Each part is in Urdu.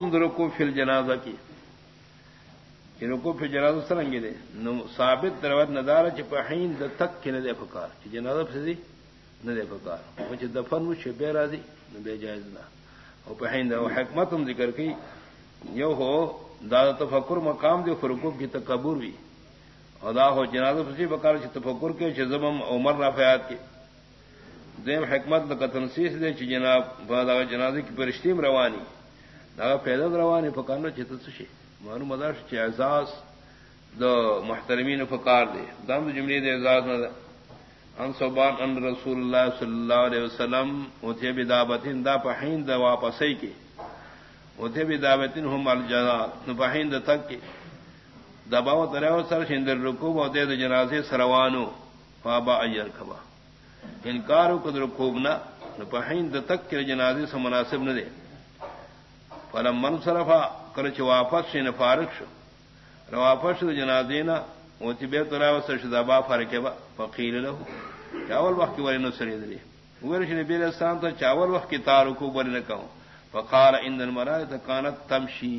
رکو فل جنازہ کی۔ رکو فل جنازہ سرنگی دے۔ نو ثابت دروت ندار چپہین د تک کی ندے فکار چی جنازہ پھسی ندے فکار وہ چی دفن وہ شبے راضی نہ بے جائز نہ وہ پہین دا حکمت ہم ذکر کی۔ یو ہو دادا تفکر مقام دے فرقوب کی تکبر بھی ادا ہو جنازہ پھسی بکار چی تفکر کے چی زمم عمر رافیات کی دیم حکمت کا تنسیس دے چی جناب جنازے کی پرشتیم روانی۔ پیدا روان فکار چت سشی؟ مانو مدار اعزاز دو محترمین فکار دے. دم جملی دے اعزاز نہ ان صبان ان رسول اللہ صلی اللہ علیہ وسلم اتھے بھی دعوتین دا پہین دا واپسی کی. اتھے بھی دعوتین ہم الجنا پہین دا تک کی. دباو تریو سر شندر رکوب و دے جنازے سروانو. فابا ایل کھبا انکارو کد رکوب نہ پہین دا تک کے جنازے سے مناسب نہ دے فلم من صرفا کرچ واپس سے فارق شو. واپس جنازینا وہ چبے تو راو سر دبا فرق با فقیل له. چاول وقت کی ورنہ سری دلی ورش نبی علیہ السلام تو چاول وقت کی تارکو بر نہ کہوں فقال ان الملائکه كانت تمشي.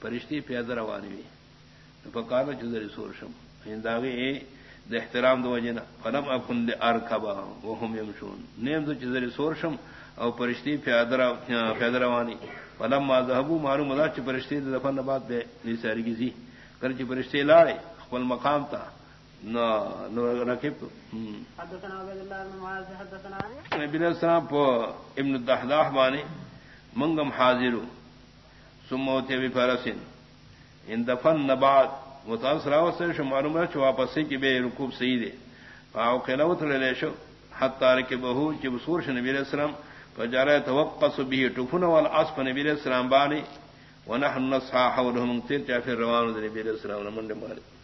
فرشتي پیادہ روانی ہوئی فقال جزر سورشم ہنداوی یعنی د احترام دو وجنا فلم اكن لاركبا وهم يمشون نیم دو جزر سورشم او فرشتي پیادہ پیادہ روانی فلم ما ذهبوا معلوم مدا چ فرشتے دفن بعد بے نساری کی زی۔ کر چ فرشتے لاڑے خپل مقام تا۔ نو نو رکب حدثنا عبد الله بن معاذ حدثنا نبی ابن الدحداح بانی منگم حاضر ثم اوتے بفرسن ان دفن بعد مطلب متاثر اوسر سے معلوم ہے چ کی بے رکوب سیدے او قلوت لے شو۔ حتی کہ بہو جب سور نبی علیہ السلام۔ فجار توقص به ٹفن والعصف نبی السلام بانی۔ ونحن نصحا حولهم تیر چا پھر روان نبی السلام من مالک